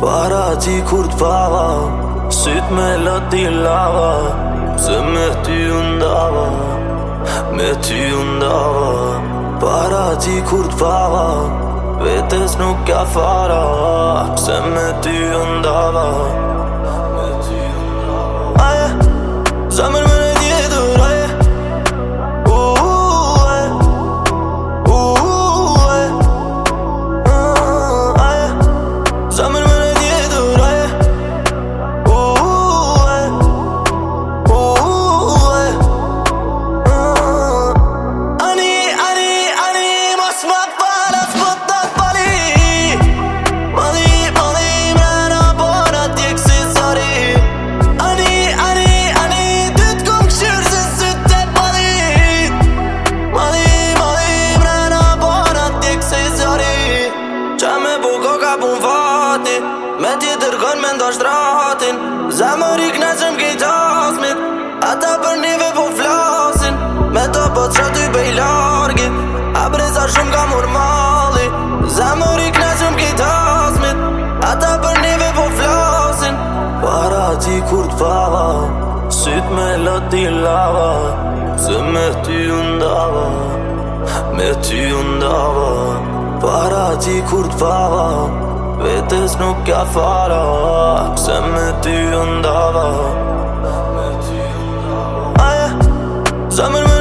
Para ti kur t'pava Syt me lëti lava Se me ty undava Me ty undava Para ti kur t'pava Vetes nuk ka fara Se me ty undava me ndo shtratin Zemër i knesëm ke asmit Ata për njëve po flasin Me të pëtë po që ty bej largi A breza shumë ka mur mali Zemër i knesëm ke asmit Ata për njëve po flasin Para ti kur të fava me lët i lava Se me ty ndava Me ty ndava Para ti kur të fava vetës nuk ja fara Se me ty ju ndava Aja, zemër me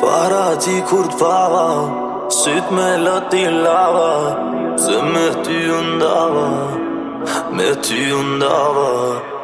Para ti kur t'pava Syt me lëti lava Se me ty undava Me ty undava